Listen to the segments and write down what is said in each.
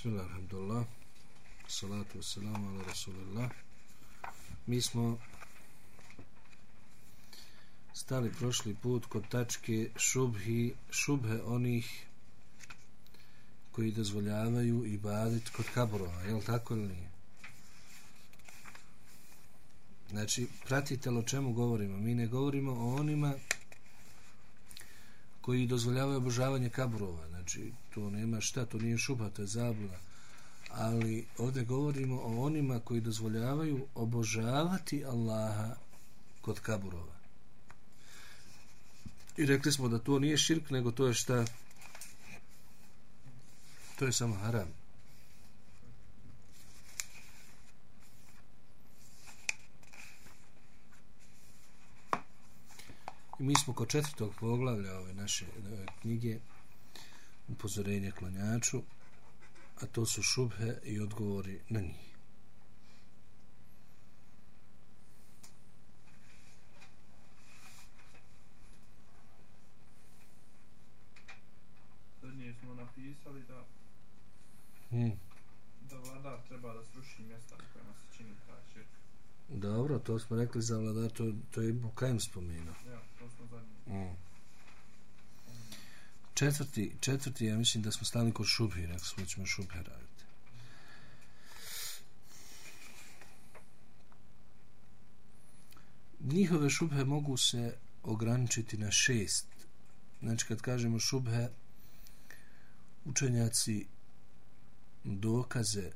Bismillah, alhamdulillah. Salatu wassalamu ala rasulillah. Mi smo stali prošli put kod tačke šubhi, šubhe onih koji dozvoljavaju i badit kod kaburova, je li tako ili nije? Znači, pratite o čemu govorimo. Mi ne govorimo o onima koji dozvoljavaju obožavanje kaburova. Znači, to nema šta, to nije šuba, to je zabluda. Ali ovdje govorimo o onima koji dozvoljavaju obožavati Allaha kod kaburova. I rekli smo da to nije širk, nego to je šta? To je samo haram. I mi smo kod četvrtog poglavlja ove naše ove knjige upozorenje klanjaču, a to su šubhe i odgovori na njih. Zadnije smo napisali da Hmm. da vladar treba da sruši mjesta na kojima se čini taj širk. Dobro, to smo rekli za vladar, to, to je Bukajem spomenuo. Ja, to smo zadnje. Mm. Četvrti, četvrti, ja mislim da smo stali kod šubhi, rekli smo da ćemo šubhe raditi. Njihove šubhe mogu se ograničiti na šest. Znači, kad kažemo šubhe, učenjaci dokaze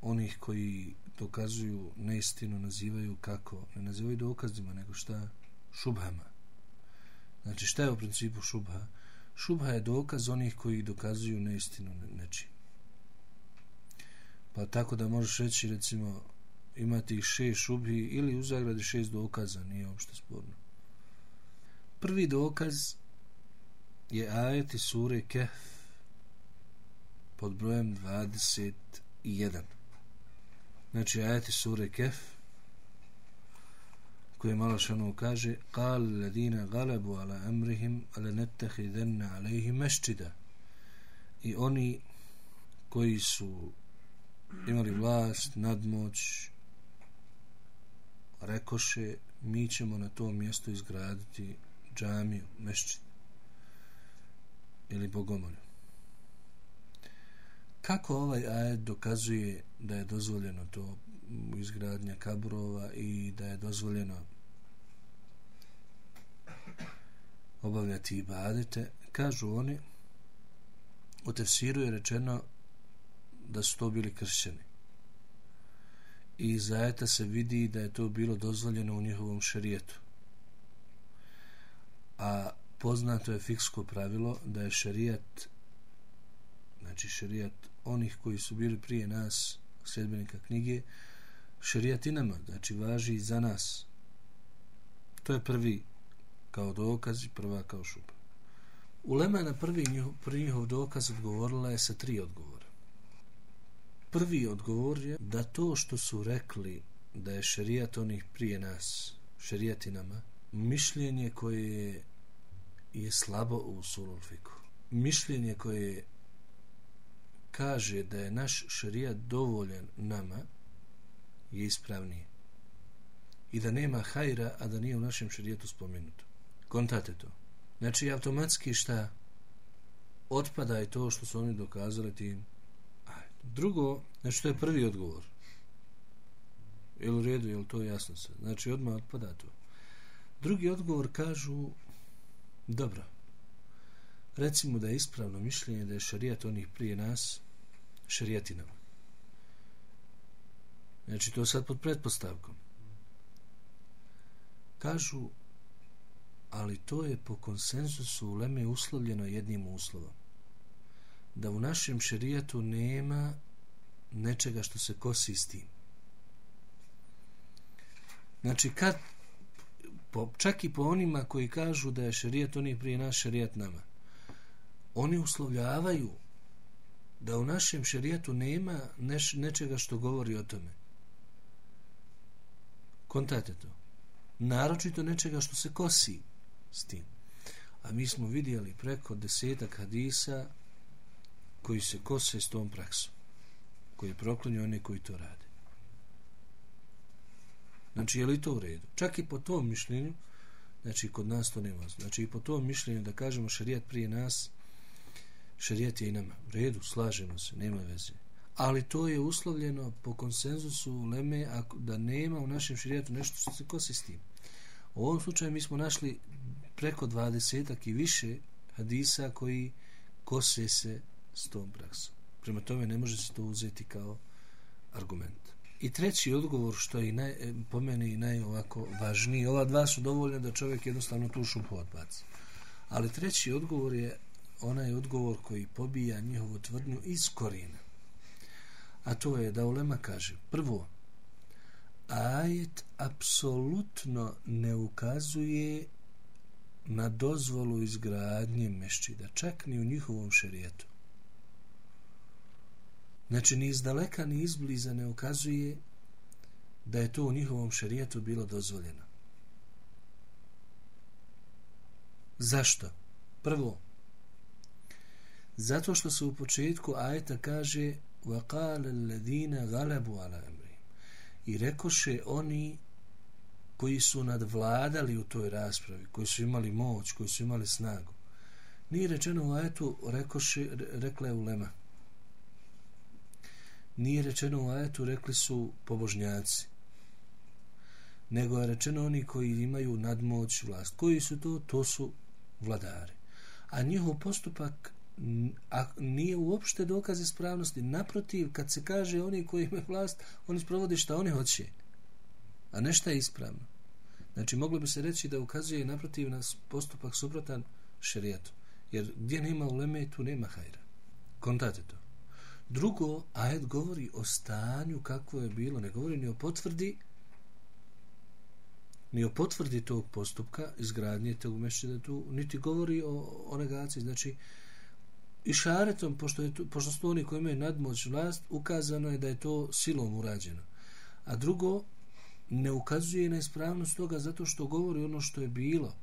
onih koji dokazuju neistinu nazivaju kako? Ne nazivaju dokazima, nego šta? Šubhama. Znači šta je u principu šubha? Šubha je dokaz onih koji dokazuju neistinu nečim. Pa tako da možeš reći recimo imati šest šubhi ili u zagradi šest dokaza, nije uopšte sporno. Prvi dokaz je ajeti sure Kehf pod brojem 21. Znači ajeti sure Kehf koji malo šano kaže قال الذين غلبوا على امرهم لنتخذن عليهم مسجدا i oni koji su imali vlast, nadmoć rekoše mi ćemo na tom mjestu izgraditi džamiju, mešćid ili bogomolju kako ovaj ajed dokazuje da je dozvoljeno to izgradnja kaburova i da je dozvoljeno obavljati ibadete, kažu oni, u tefsiru je rečeno da su to bili kršćani. I iz ajeta se vidi da je to bilo dozvoljeno u njihovom šerijetu. A poznato je fiksko pravilo da je šerijat znači šerijat onih koji su bili prije nas sljedbenika knjige šarijat i nama, znači važi i za nas. To je prvi kao dokaz i prva kao šuba. Ulema na prvi njihov, prvi njihov dokaz odgovorila je sa tri odgovora. Prvi odgovor je da to što su rekli da je šerijat onih prije nas, šarijat i nama, mišljenje koje je slabo u sululfiku. Mišljenje koje kaže da je naš šerijat dovoljen nama je ispravnije. I da nema hajra, a da nije u našem šarijetu spomenuto. Kontate to. Znači, automatski šta otpada je to što su oni dokazali tim. Drugo, znači, to je prvi odgovor. Je u redu, je to jasno se? Znači, odmah otpada to. Drugi odgovor kažu, dobro, recimo da je ispravno mišljenje da je šarijat onih prije nas šarijatinama. Znači, to sad pod pretpostavkom. Kažu, ali to je po konsensusu u Leme uslovljeno jednim uslovom. Da u našem šerijatu nema nečega što se kosi s tim. Znači, kad, po, čak i po onima koji kažu da je šerijat onih prije nas šerijat nama, oni uslovljavaju da u našem šerijatu nema neš, nečega što govori o tome. Kontate to. Naročito nečega što se kosi s tim. A mi smo vidjeli preko desetak hadisa koji se kose s tom praksom koji je proklinju one koji to rade. Znači je li to u redu? Čak i po tom mišljenju znači kod nas to nema. Znači i po tom mišljenju da kažemo šarijat prije nas šarijat je i nama. U redu, slažemo se, nema veze ali to je uslovljeno po konsenzusu Leme ako, da nema u našem širijetu nešto što se kosi s tim u ovom slučaju mi smo našli preko dvadesetak i više hadisa koji kose se s tom praksom. Prema tome ne može se to uzeti kao argument. I treći odgovor što je naj, po meni naj ovako važniji, ova dva su dovoljne da čovjek jednostavno tu šupu odbaci. Ali treći odgovor je onaj odgovor koji pobija njihovu tvrdnju iz korijena. A to je da Ulema kaže, prvo, ajet apsolutno ne ukazuje na dozvolu izgradnje mešćida, čak ni u njihovom šerijetu. Znači, ni iz daleka, ni izbliza ne ukazuje da je to u njihovom šerijetu bilo dozvoljeno. Zašto? Prvo, zato što se u početku ajeta kaže وَقَالَ الَّذِينَ غَلَبُوا عَلَى أَمْرِهِمْ i rekoše oni koji su nadvladali u toj raspravi, koji su imali moć, koji su imali snagu. Nije rečeno u ajetu, rekoše, rekla je ulema. Nije rečeno u ajetu, rekli su pobožnjaci. Nego je rečeno oni koji imaju nadmoć vlast. Koji su to? To su vladari. A njihov postupak a nije uopšte dokaz ispravnosti. Naprotiv, kad se kaže oni koji imaju vlast, oni sprovode šta oni hoće a nešto je ispravno. Znači, moglo bi se reći da ukazuje naprotiv nas postupak suprotan šerijetu. Jer gdje nema uleme, tu nema hajra. Kontate to. Drugo, ajet govori o stanju kakvo je bilo. Ne govori ni o potvrdi ni o potvrdi tog postupka izgradnje tog mešćida tu, niti govori o, o negaciji. Znači, i šaretom, pošto, je pošto su oni koji imaju nadmoć vlast, ukazano je da je to silom urađeno. A drugo, ne ukazuje na ispravnost toga zato što govori ono što je bilo.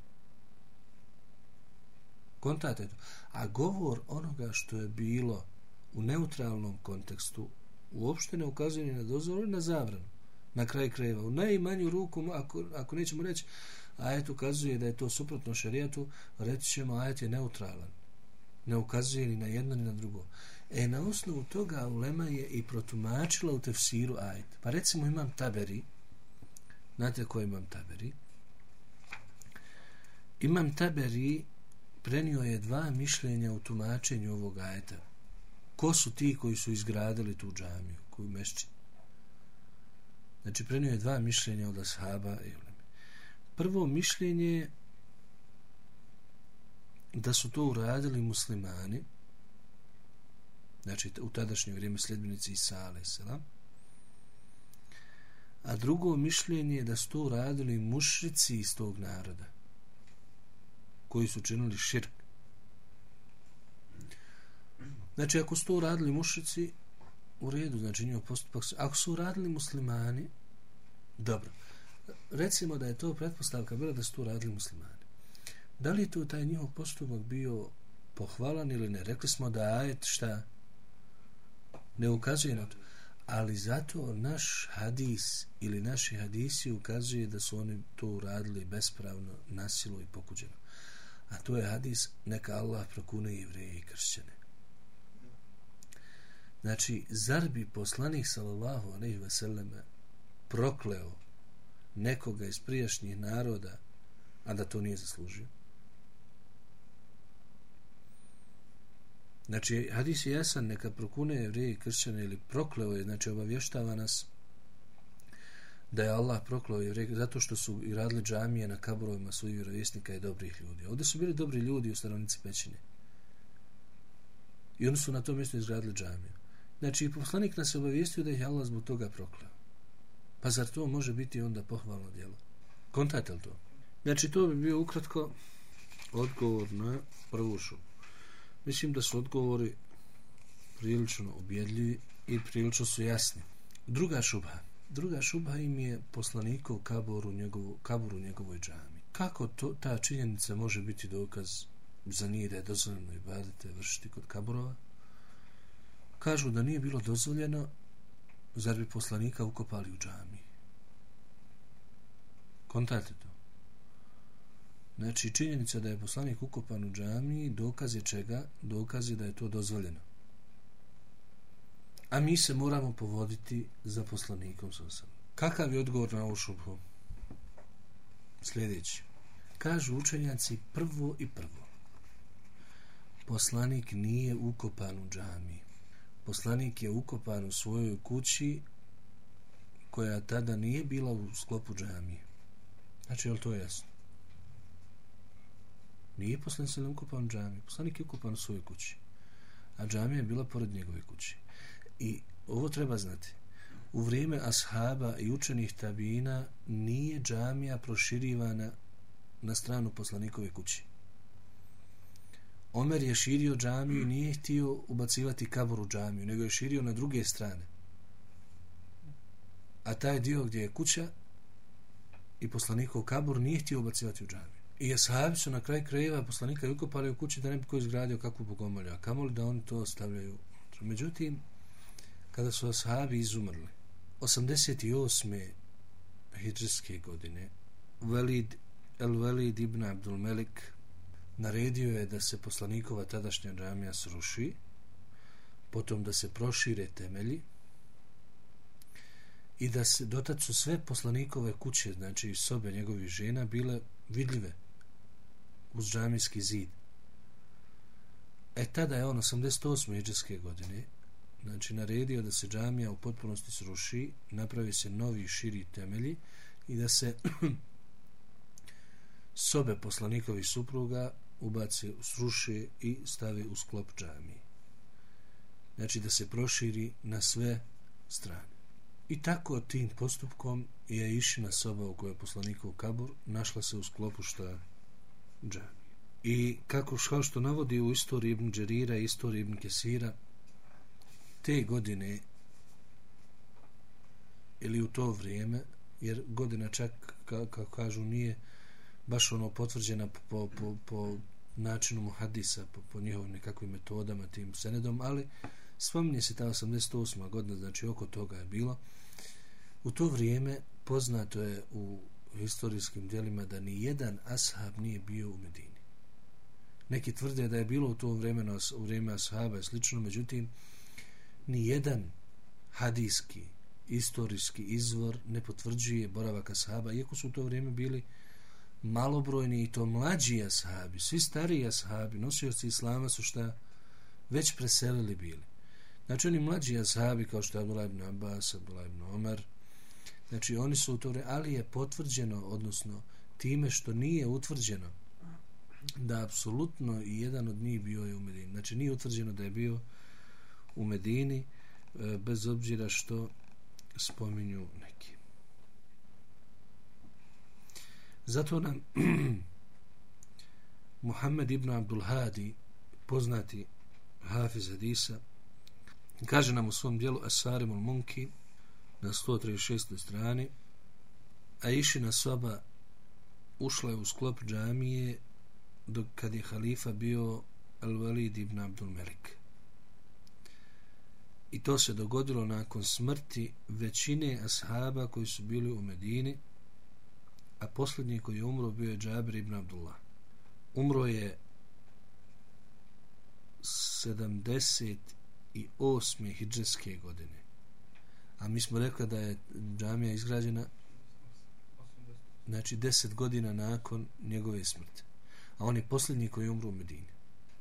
Kontate to. A govor onoga što je bilo u neutralnom kontekstu uopšte ne ukazuje ni na dozvolu na zabranu. Na kraj krajeva. U najmanju ruku, ako, ako nećemo reći, ajet ukazuje da je to suprotno šarijetu, reći ćemo ajet je neutralan. Ne ukazuje ni na jedno ni na drugo. E, na osnovu toga ulema je i protumačila u tefsiru ajet. Pa recimo imam taberi, Znate ko imam taberi? Imam taberi prenio je dva mišljenja u tumačenju ovog ajeta. Ko su ti koji su izgradili tu džamiju, koju mešći? Znači, prenio je dva mišljenja od ashaba i uleme. Prvo mišljenje je da su to uradili muslimani, znači u tadašnje vrijeme sljedbenici Isa, alaih a drugo mišljenje je da su to radili mušrici iz tog naroda koji su činili širk. Znači ako su to radili mušrici u redu, znači njihov postupak ako su radili muslimani dobro. Recimo da je to pretpostavka bila da su to radili muslimani da li je to taj njihov postupak bio pohvalan ili ne rekli smo da ajet šta ne ukazuje na to ali zato naš hadis ili naši hadisi ukazuje da su oni to uradili bespravno, nasilo i pokuđeno. A to je hadis neka Allah prokune jevreje i kršćane. Znači, zar bi poslanik sallallahu alaihi ve selleme prokleo nekoga iz prijašnjih naroda, a da to nije zaslužio? Znači, hadis je jasan, neka prokune jevrije i kršćane ili prokleo je, znači obavještava nas da je Allah prokleo jevrije zato što su i radili džamije na kaburovima svojih vjerovjesnika i dobrih ljudi. Ovdje su bili dobri ljudi u stanovnici pećine. I oni su na tom mjestu izgradili džamiju. Znači, poslanik nas je obavijestio da je Allah zbog toga prokleo. Pa zar to može biti onda pohvalno djelo? Kontajte li to? Znači, to bi bio ukratko odgovor na prvu šupu. Mislim da su odgovori prilično objedljivi i prilično su jasni. Druga šubha. Druga šubha im je poslanikov kabor u, njegovu, kabor u njegovoj džami. Kako to, ta činjenica može biti dokaz za nije da je dozvoljeno i badete vršiti kod kaborova? kažu da nije bilo dozvoljeno, zar bi poslanika ukopali u džami? Kontate to. Znači, činjenica da je poslanik ukopan u džami, dokaz je čega? Dokaz je da je to dozvoljeno. A mi se moramo povoditi za poslanikom sa Kakav je odgovor na ovu šubhu? Sljedeći. Kažu učenjaci prvo i prvo. Poslanik nije ukopan u džami. Poslanik je ukopan u svojoj kući koja tada nije bila u sklopu džamije. Znači, je li to jasno? Nije poslanik se ukopan u džami. Poslanik je ukopan u svojoj kući. A džamija je bila pored njegove kući. I ovo treba znati. U vrijeme ashaba i učenih tabina nije džamija proširivana na stranu poslanikove kući. Omer je širio džamiju i nije htio ubacivati kabor u džamiju, nego je širio na druge strane. A taj dio gdje je kuća i poslanikov kabor nije htio ubacivati u džamiju. I ashabi su na kraj krajeva poslanika ukopali u kući da ne bi ko izgradio kakvu bogomolju, a kamoli da oni to ostavljaju. Međutim, kada su ashabi izumrli, 88. hijđarske godine, Velid El Velid ibn Abdul Melik naredio je da se poslanikova tadašnja džamija sruši, potom da se prošire temelji i da se dotad su sve poslanikove kuće, znači sobe njegovih žena, bile vidljive uz džamijski zid. E tada je on 88. iđeske godine znači naredio da se džamija u potpunosti sruši, napravi se novi širi temelji i da se sobe poslanikovi supruga ubaci, sruši i stavi u sklop džamije. Znači da se proširi na sve strane. I tako tim postupkom je išina soba u kojoj je poslanikov kabur našla se u sklopu šta džamije. I kako što, što navodi u istoriji Ibn Đerira i istoriji Ibn Kesira, te godine ili u to vrijeme, jer godina čak, kako kažu, nije baš ono potvrđena po, po, po načinu muhadisa, po, po njihovim nekakvim metodama, tim senedom, ali spominje se ta 88. godina, znači oko toga je bilo. U to vrijeme poznato je u historijskim dijelima da ni jedan ashab nije bio u Medini. Neki tvrde da je bilo u to vremenu, u vrijeme ashaba i slično, međutim, ni jedan hadijski, istorijski izvor ne potvrđuje boravak ashaba, iako su u to vrijeme bili malobrojni i to mlađi ashabi, svi stariji ashabi, nosioci islama su šta već preselili bili. Znači oni mlađi ashabi kao što je Abdullah ibn Abbas, Abdullah ibn Omar, znači oni su to ali je potvrđeno, odnosno time što nije utvrđeno da apsolutno i jedan od njih bio je u Medini. Znači nije utvrđeno da je bio u Medini e, bez obzira što spominju neki. Zato nam Muhammed ibn Abdul Hadi poznati Hafiz Hadisa kaže nam u svom dijelu Asarimul Munki na 136. strani a išina soba ušla je u sklop džamije dok kad je halifa bio Al-Walid ibn Abdul Melik. I to se dogodilo nakon smrti većine ashaba koji su bili u Medini, a posljednji koji je umro bio je Džabir ibn Abdullah. Umro je 78. hijđarske godine. A mi smo rekli da je džamija izgrađena znači 10 godina nakon njegove smrti. A on je posljednji koji je umro u Medini.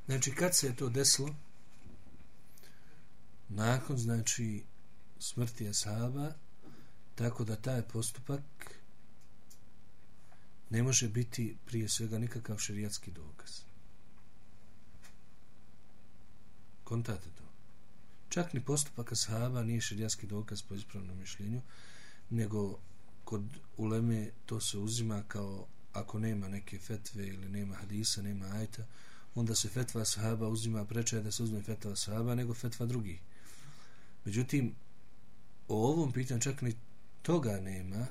Znači kad se je to desilo? nakon znači smrti Asaba tako da taj postupak ne može biti prije svega nikakav šerijatski dokaz. Kontate to. Čak ni postupak ashaba nije šerijatski dokaz po ispravnom mišljenju, nego kod uleme to se uzima kao ako nema neke fetve ili nema hadisa, nema ajta, onda se fetva ashaba uzima prečaje da se uzme fetva ashaba nego fetva drugih. Međutim, o ovom pitanju čak ni toga nema,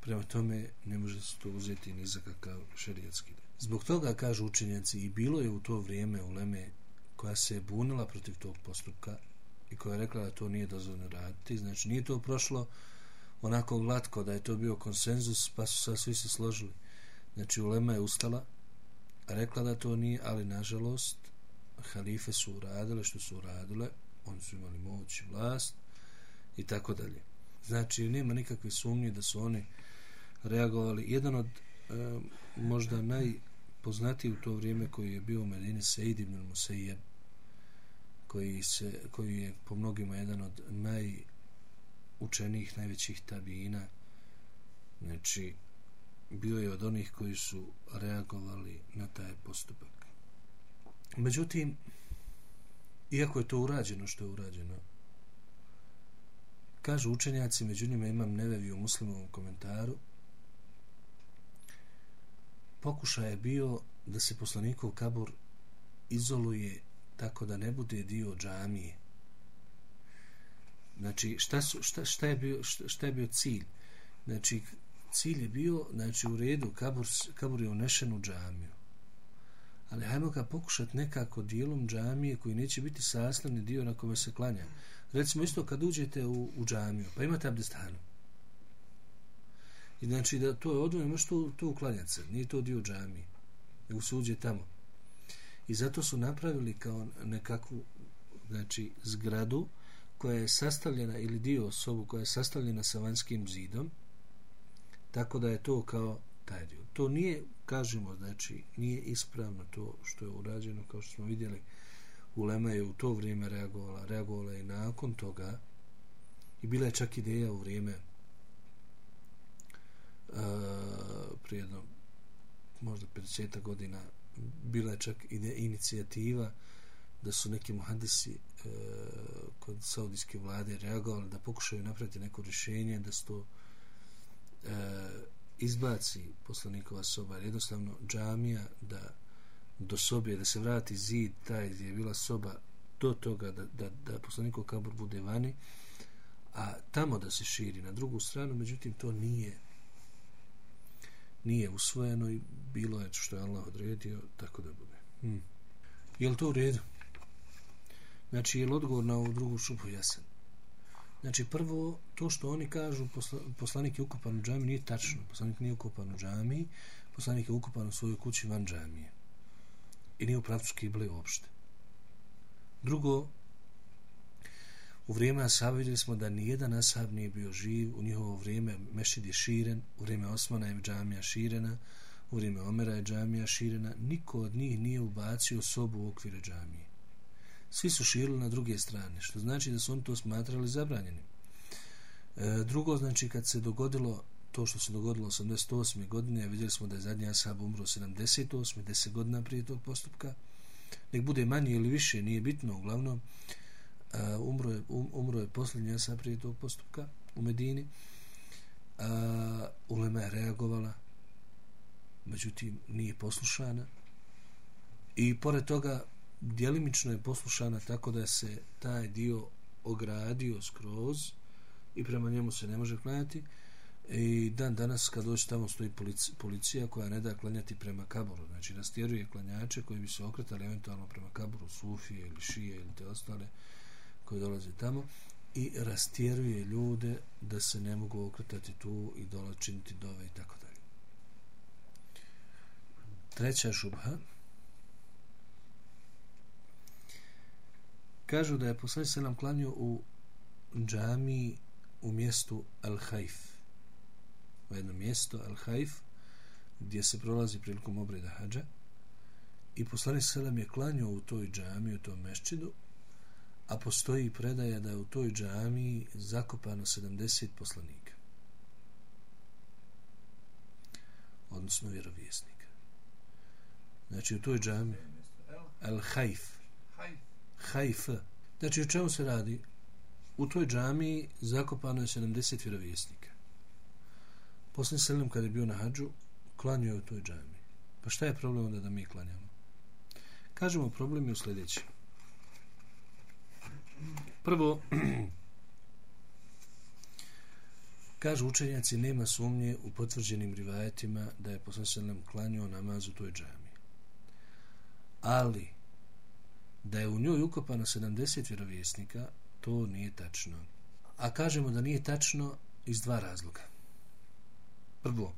prema tome ne može se to uzeti ni za kakav šerijatski. Zbog toga, kažu učenjaci, i bilo je u to vrijeme uleme koja se je bunila protiv tog postupka, i koja je rekla da to nije dozvoljeno raditi. Znači, nije to prošlo onako glatko da je to bio konsenzus, pa su sad svi se složili. Znači, Ulema je ustala, rekla da to nije, ali nažalost, halife su uradile što su uradile, oni su imali moć i vlast i tako dalje. Znači, nema nikakve sumnje da su oni reagovali. Jedan od e, možda najpoznatiji u to vrijeme koji je bio u Medini Sejid ibn Musejeb, koji, se, koji je po mnogima jedan od najučenijih, najvećih tabijina, znači, bio je od onih koji su reagovali na taj postupak. Međutim, iako je to urađeno što je urađeno, kažu učenjaci, među njima imam nevevi u muslimovom komentaru, pokušaj je bio da se poslanikov kabor izoluje tako da ne bude dio džamije. Znači, šta, su, šta, šta, je bio, šta, šta je bio cilj? Znači, cilj je bio, znači, u redu, kabur, kabur je unešen u džamiju. Ali hajmo ga pokušati nekako dijelom džamije koji neće biti sastavni dio na kome se klanja. Recimo isto kad uđete u, u džamiju, pa imate abdestanu. I znači da to je odvojeno, možete to, to uklanjati se, nije to dio džamije, nego se uđe tamo. I zato su napravili kao nekakvu znači, zgradu koja je sastavljena, ili dio sobu koja je sastavljena sa vanjskim zidom, tako da je to kao taj dio. To nije, kažemo, znači, nije ispravno to što je urađeno, kao što smo vidjeli, Ulema je u to vrijeme reagovala, reagovala i nakon toga, i bila je čak ideja u vrijeme uh, prije jedno, možda 50 godina, bila je čak ide inicijativa da su neki muhadisi e, kod saudijske vlade reagovali da pokušaju napraviti neko rješenje da se to e, izbaci poslanikova soba. Jer jednostavno džamija da do sobe da se vrati zid taj gdje je bila soba do toga da, da, da poslanikov kabur bude vani a tamo da se širi na drugu stranu međutim to nije nije usvojeno i bilo je što je Allah odredio tako da bude. Hmm. Je li to u redu? Znači, je li odgovor na ovu drugu šupu jasan? Znači, prvo, to što oni kažu posla, poslanik je ukupan u džami, nije tačno. Poslanik nije ukupan u džami, poslanik je ukupan u svojoj kući van džamije. I nije u pravcu kible uopšte. Drugo, U vrijeme Ashaba vidjeli smo da nijedan Ashab nije bio živ, u njihovo vrijeme Mešid je širen, u vrijeme Osmana je džamija širena, u vrijeme Omera je džamija širena, niko od njih nije ubacio sobu u okvire džamije. Svi su širili na druge strane, što znači da su oni to smatrali zabranjenim. E, drugo, znači kad se dogodilo to što se dogodilo 88. godine, vidjeli smo da je zadnji Ashab umro 78. 10 godina prije tog postupka, nek bude manje ili više, nije bitno, uglavnom, uh, umro, je, um, umro je posljednji esa prije tog postupka u Medini. A, Ulema je reagovala međutim nije poslušana. I pored toga djelimično je poslušana tako da se taj dio ogradio skroz i prema njemu se ne može klanjati. I dan danas kad dođe tamo stoji policija, policija koja ne da klanjati prema kaboru znači rastjeruje klanjače koji bi se okretali eventualno prema kaboru Sufije ili Šije ili te ostale. uh, koji dolaze tamo i rastjeruje ljude da se ne mogu okretati tu i dola činiti dove i tako dalje. Treća šubha kažu da je poslanik se nam klanio u džami u mjestu Al-Hajf u jedno mjesto Al-Hajf gdje se prolazi prilikom obreda hađa i poslanik se nam je klanio u toj džami u tom mešćidu a postoji predaja da je u toj džamiji zakopano 70 poslanika. Odnosno vjerovjesnika. Znači u toj džami El Hajf Hajf Znači o čemu se radi? U toj džami zakopano je 70 vjerovjesnika. poslije selim kada je bio na hađu, klanio je u toj džami. Pa šta je problem onda da mi klanjamo? Kažemo problem je u sljedećem. Prvo, kažu učenjaci, nema sumnje u potvrđenim rivajetima da je poslanstvenom klanio namaz u toj džami. Ali, da je u njoj ukopano 70 vjerovjesnika, To nije tačno. A kažemo da nije tačno iz dva razloga. Prvo,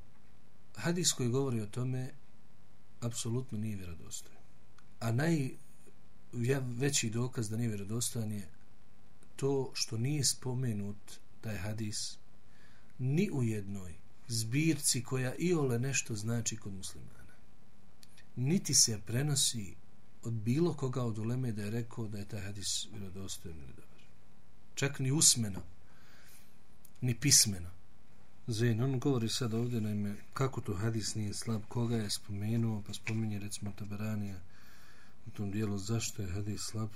hadis koji govori o tome apsolutno nije vjerodostojan. A naj najveći dokaz da nije vjerodostojan je to što nije spomenut taj hadis ni u jednoj zbirci koja i ole nešto znači kod muslimana. Niti se prenosi od bilo koga od uleme da je rekao da je taj hadis vjerodostojan ili dobar. Čak ni usmeno, ni pismeno. Zain, on govori sad ovdje naime, kako to hadis nije slab, koga je spomenuo, pa spominje recimo Tabaranija u tom dijelu zašto je hadis slab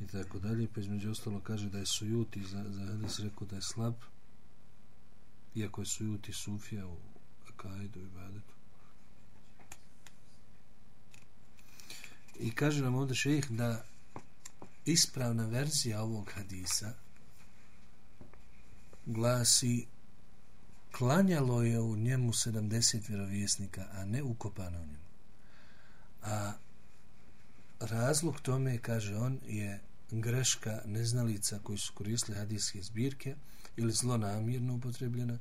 i tako dalje, pa između ostalo kaže da je sujuti za, za hadis rekao da je slab, iako je sujuti sufija u akajdu i badetu. I kaže nam ovdje šejih da ispravna verzija ovog hadisa glasi klanjalo je u njemu 70 vjerovjesnika, a ne ukopano u njemu. A razlog tome, kaže on, je greška neznalica koji su koristili hadijske zbirke ili zlonamjerno upotrebljena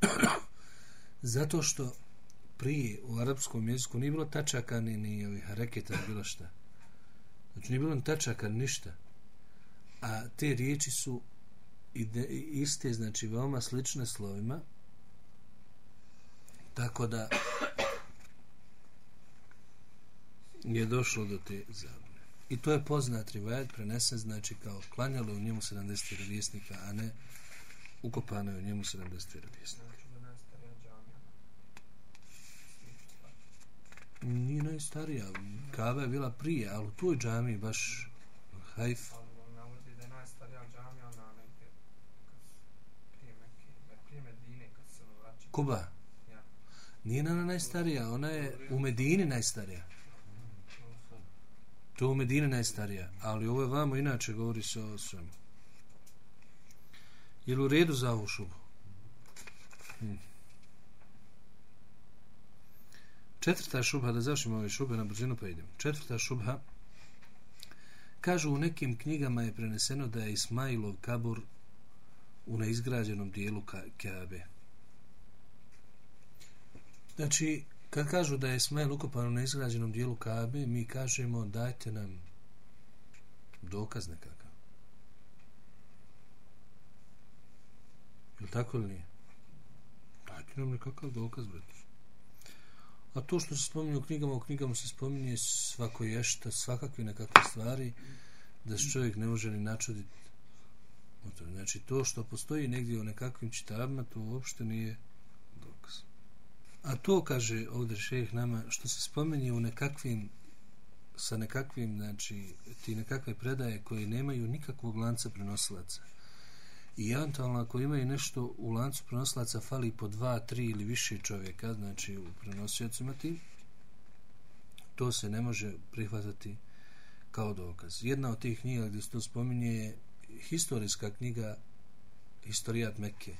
zato što prije u arapskom jeziku nije bilo tačaka ni, ni ovih hareketa bilo šta. Znači nije bilo tačaka ništa. A te riječi su ide, iste znači veoma slične slovima tako da je došlo do te zabune I to je poznat rivajat prenesen, znači kao klanjalo u njemu 70 vjerovjesnika, a ne ukopano u njemu 70 vjerovjesnika. Nije najstarija. Kava je bila prije, ali u toj džami baš hajf. Kuba? Nije ona najstarija, ona je u Medini najstarija. To je u Medini najstarija, ali ovo je vamo inače govori se o svemu. Je li u redu za ovu šubu? Hmm. Četvrta šubha, da završimo ove šube na brzinu pa idemo. Četvrta šubha, kažu u nekim knjigama je preneseno da je Ismailov kabur u neizgrađenom dijelu Kabe. Znači, Kad kažu da je Ismail ukopan na izgrađenom dijelu Kabe, mi kažemo dajte nam dokaz nekakav. Je li tako ili nije? Dajte nam nekakav dokaz, brate. A to što se spominje u knjigama, u knjigama se spominje svako ješta, svakakve nekakve stvari, da se čovjek ne može ni načuditi. Znači, to što postoji negdje u nekakvim čitabima, to uopšte nije A to kaže ovdje šejh nama što se spomeni u nekakvim sa nekakvim, znači, ti nekakve predaje koje nemaju nikakvog lanca prenosilaca. I eventualno ako imaju nešto u lancu prenosilaca fali po dva, tri ili više čovjeka, znači u prenosiocima ti, to se ne može prihvatati kao dokaz. Jedna od tih knjiga gdje se to spominje je historijska knjiga Historijat Mekke,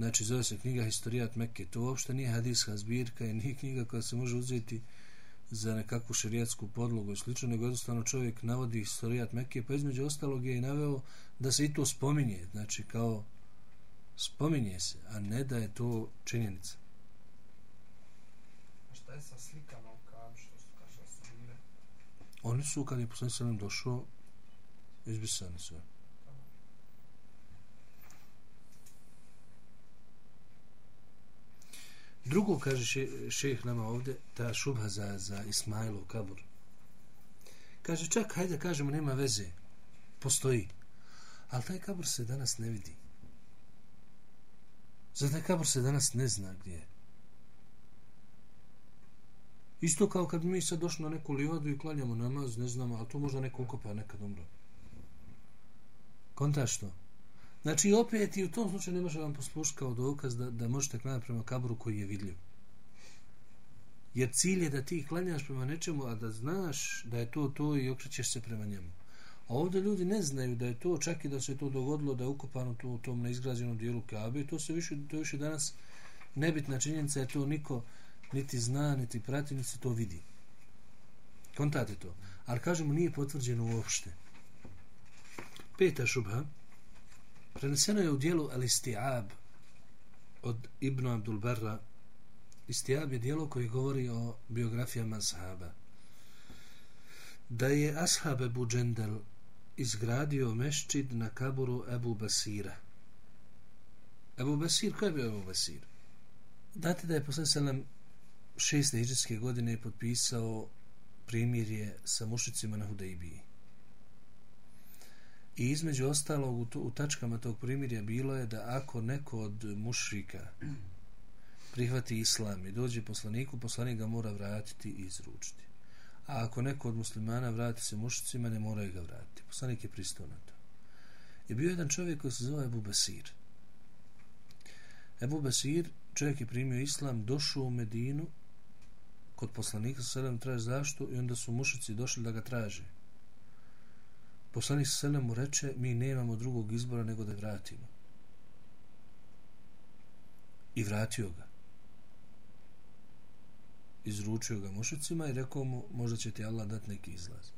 Znači, zove se knjiga Historijat Mekke. To uopšte nije hadijska zbirka i nije knjiga koja se može uzeti za nekakvu šerijatsku podlogu i slično, nego jednostavno čovjek navodi Historijat Mekke, pa između ostalog je i naveo da se i to spominje. Znači, kao spominje se, a ne da je to činjenica. A šta je sa slikama u kabi, što su kaže su bile? Oni su, kad je poslanik došao, izbisani sve. Drugo, kaže še, šeh nama ovdje, ta šubha za, za Ismailov kabur. Kaže, čak, hajde kažemo, nema veze. Postoji. Ali taj kabur se danas ne vidi. Za taj kabur se danas ne zna gdje je. Isto kao kad mi sad došli na neku livadu i klanjamo namaz, ne znamo, a to možda neko ukopa nekad umro. Kontaš to? Znači, opet i u tom slučaju ne može vam poslušati kao dokaz da, da možete klanjati prema kaboru koji je vidljiv. Jer cilj je da ti klanjaš prema nečemu, a da znaš da je to to i okrećeš se prema njemu. A ovdje ljudi ne znaju da je to, čak i da se to dogodilo, da je ukopano to, u tom neizgrađenom dijelu Kabe, to se više, to više danas nebitna činjenica je to niko niti zna, niti prati, niti to vidi. Kontate to. Ali kažemo, nije potvrđeno uopšte. Peta šubha. Preneseno je u dijelu Al-Istiab od Ibn Abdul Barra. Istiab je dijelo koji govori o biografijama sahaba. Da je ashab Ebu Džendel izgradio meščid na kaburu Ebu Basira. Ebu Basir, ko je bio Ebu Basir? Date da je posle selam šeste hiđarske godine potpisao primirje sa mušicima na Hudejbiji. I između ostalog u, u tačkama tog primirja bilo je da ako neko od mušrika prihvati islam i dođe poslaniku, poslanik ga mora vratiti i izručiti. A ako neko od muslimana vrati se mušicima, ne mora ga vratiti. Poslanik je pristao na to. I bio jedan čovjek koji se zove Ebu Basir. Ebu Basir, čovjek je primio islam, došao u Medinu, kod poslanika sa sedam traži zašto i onda su mušici došli da ga traže. Poslanik sa selem mu reče, mi nemamo drugog izbora nego da vratimo. I vratio ga. Izručio ga mušicima i rekao mu, možda će ti Allah dati neki izlaz.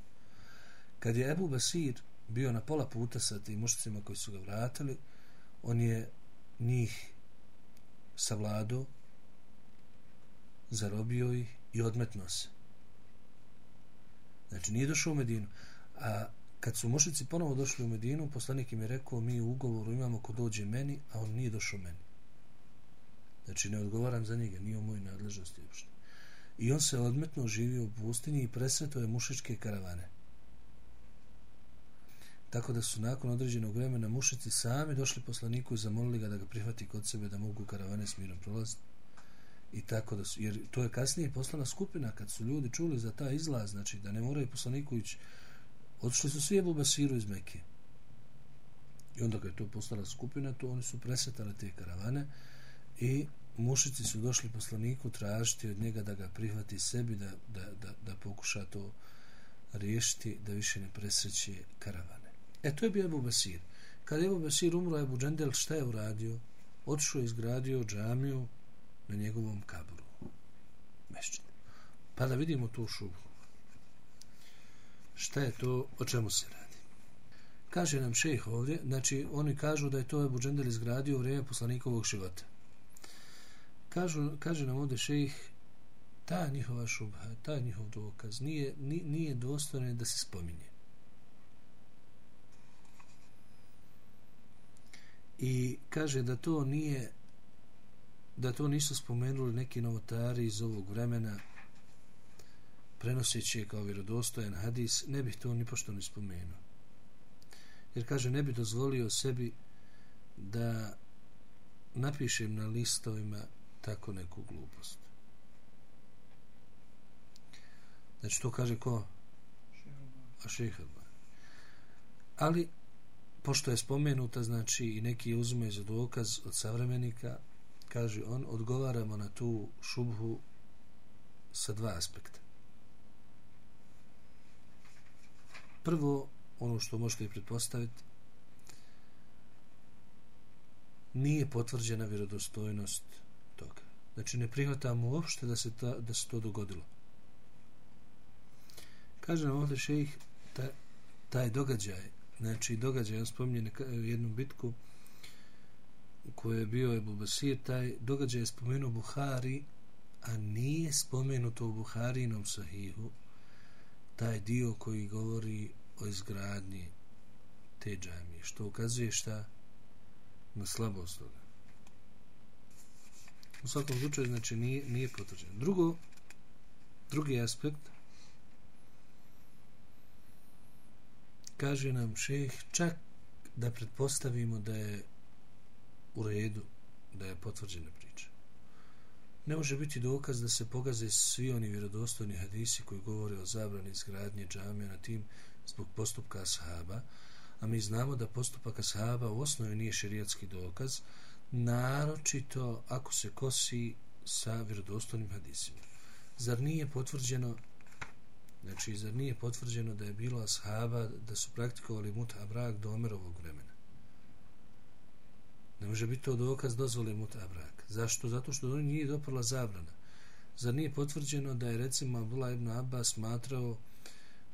Kad je Ebu Basir bio na pola puta sa tim mušicima koji su ga vratili, on je njih savladao, zarobio ih i odmetno se. Znači, nije došao u Medinu. A kad su mušici ponovo došli u Medinu, poslanik im je rekao, mi u ugovoru imamo ko dođe meni, a on nije došao meni. Znači, ne odgovaram za njega, nije u mojoj nadležnosti uopšte. I on se odmetno živio u pustinji i presretao je mušičke karavane. Tako da su nakon određenog vremena mušici sami došli poslaniku i zamolili ga da ga prihvati kod sebe da mogu karavane s mirom prolaziti i tako da su, jer to je kasnije poslana skupina kad su ljudi čuli za ta izlaz, znači da ne moraju poslaniku ići, Otišli su svi Ebu Basiru iz Mekke. I onda kad je to postala skupina, to oni su presetali te karavane i mušici su došli poslaniku tražiti od njega da ga prihvati sebi, da, da, da, da pokuša to riješiti, da više ne presreće karavane. E, to je bio Ebu Basir. Kad je Ebu Basir umro, Ebu Džendel šta je uradio? Otišao je izgradio džamiju, na njegovom kaburu. Mešćinu. Pa da vidimo tu šubu. Šta je to, o čemu se radi? Kaže nam šejh ovdje, znači oni kažu da je to Ebu Džendel izgradio u vrijeme poslanikovog života. Kažu, kaže nam ovdje šejh, ta njihova šubha, ta njihov dokaz nije, nije dostojno da se spominje. I kaže da to nije da to nisu spomenuli neki novotari iz ovog vremena prenoseći je kao vjerodostojan hadis, ne bih to ni pošto ni spomenuo. Jer kaže, ne bi dozvolio sebi da napišem na listovima tako neku glupost. Znači, to kaže ko? A šehrba. Ali, pošto je spomenuta, znači, i neki uzme za dokaz od savremenika, kaže on, odgovaramo na tu šubhu sa dva aspekta. Prvo, ono što možete pretpostaviti, nije potvrđena vjerodostojnost toga. Znači, ne prihvatamo uopšte da se, ta, da se to dogodilo. Kaže nam ovdje šejih, taj, taj događaj, znači događaj, on spominje jednu bitku, koja je bio Ebu Basir, taj događaj je spomenuo Buhari, a nije spomenuto u Buharinom sahihu taj dio koji govori o izgradnji te džamije, što ukazuje šta na slabost toga. U svakom slučaju, znači, nije, nije potvrđeno. Drugo, drugi aspekt, kaže nam šeh, čak da pretpostavimo da je u redu da je potvrđeno. Ne može biti dokaz da se pogaze svi oni vjerodostojni hadisi koji govore o zabrani izgradnje džamija na tim zbog postupka ashaba, a mi znamo da postupak ashaba u osnovi nije šerijatski dokaz, naročito ako se kosi sa vjerodostojnim hadisima. Zar nije potvrđeno znači, zar nije potvrđeno da je bilo ashaba da su praktikovali mutha brak do Omerovog vremena? Ne može biti to dokaz dozvole muta brak. Zašto? Zato što do nije doprla zabrana. Zar nije potvrđeno da je recimo Abdullah ibn Abbas smatrao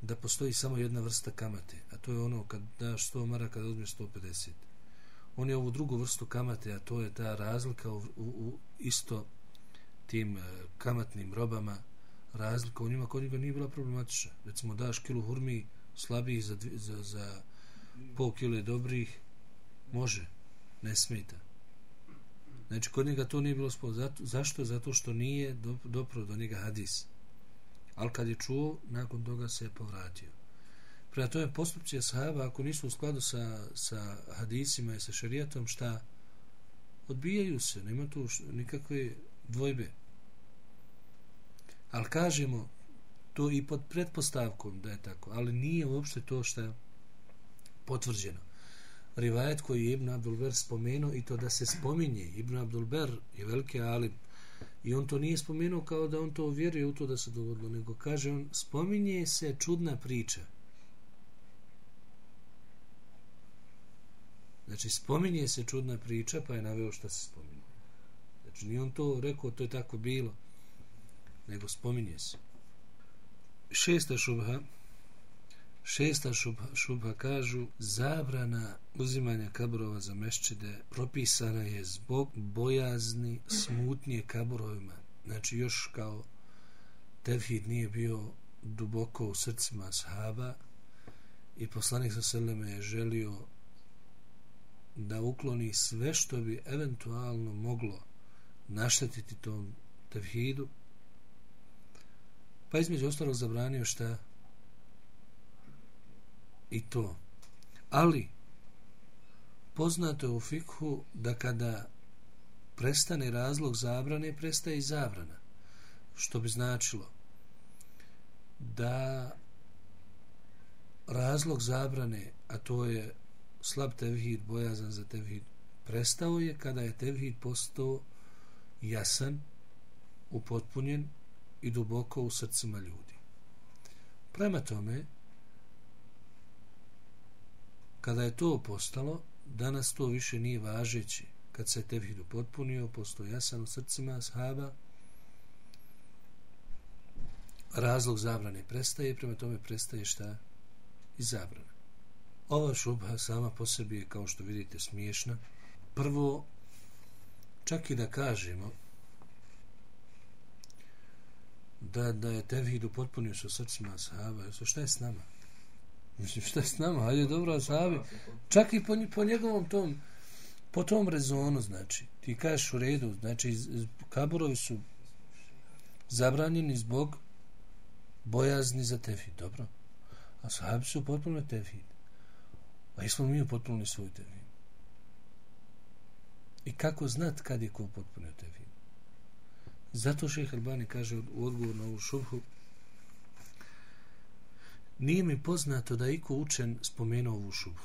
da postoji samo jedna vrsta kamate, a to je ono kad daš 100 maraka da uzmeš 150. On je ovu drugu vrstu kamate, a to je ta razlika u, u, u isto tim e, kamatnim robama, razlika u njima kod njega nije bila problematična. Recimo daš kilu hurmi slabih za, za, za pol kile dobrih, može, ne smeta. Znači, kod njega to nije bilo spod. Zato, zašto? Zato što nije dopro do njega hadis. Ali kad je čuo, nakon toga se je povratio. Prema tome, postupci ashaba, ako nisu u skladu sa, sa hadisima i sa šarijatom, šta? Odbijaju se, nema tu nikakve dvojbe. Ali kažemo, to i pod pretpostavkom da je tako, ali nije uopšte to što je potvrđeno rivajet koji je Ibn Abdulber spomenuo i to da se spominje. Ibn Abdulber je veliki alim i on to nije spomenuo kao da on to vjeruje u to da se dogodilo, nego kaže on, spominje se čudna priča. Znači, spominje se čudna priča, pa je naveo šta se spominje. Znači, nije on to rekao, to je tako bilo, nego spominje se. Šesta šubha, Šesta šubha, šubha kažu zabrana uzimanja kaburova za mešćide propisana je zbog bojazni smutnije kaburovima. Znači još kao tevhid nije bio duboko u srcima sahaba i poslanik sa seleme je želio da ukloni sve što bi eventualno moglo naštetiti tom tevhidu pa između ostalog zabranio šta i to. Ali, poznato je u fikhu da kada prestane razlog zabrane, prestaje i zabrana. Što bi značilo da razlog zabrane, a to je slab tevhid, bojazan za tevhid, prestao je kada je tevhid postao jasan, upotpunjen i duboko u srcima ljudi. Prema tome, Kada je to postalo, danas to više nije važeći. Kad se tevhid upotpunio, postao jasan u srcima ashaba, razlog zabrane prestaje, prema tome prestaje šta i zabrana. Ova šubha sama po sebi je, kao što vidite, smiješna. Prvo, čak i da kažemo da, da je tevhid upotpunio sa srcima ashaba, šta je s nama? Mislim, šta s nama? Hajde, dobro, asabi. Čak i po, po njegovom tom, po tom rezonu, znači, ti kažeš u redu, znači, kaburovi su zabranjeni zbog bojazni za tefid, dobro. A sahabi su potpuno tefid. A jesmo mi upotpunili svoj tefid. I kako znat kad je ko potpunio tefid? Zato šehr Albani kaže u odgovor na ovu šubhu, Nije mi poznato da iko učen spomenuo ovu šubu.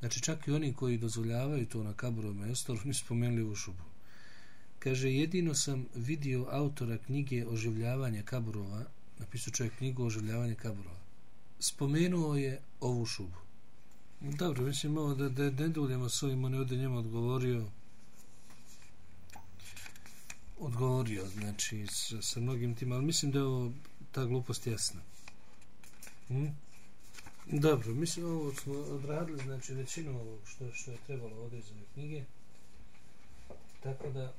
Znači čak i oni koji dozvoljavaju to na kaburom mjestu, oni spomenuli ovu šubu. Kaže, jedino sam vidio autora knjige Oživljavanje kaburova, napisao čovjek knjigu Oživljavanje kaburova. Spomenuo je ovu šubu. Dobro, mislim ovo da, da ne duljemo s ovim, on je ovdje njemu odgovorio odgovorio, znači, sa, sa mnogim tim, ali mislim da je ovo ta glupost jasna. Hmm? Dobro, mislim ovo smo odradili, znači većinu ovog što, što je trebalo ovdje iz ove knjige. Tako da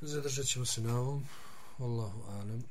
zadržat ćemo se na ovom. Allahu alem.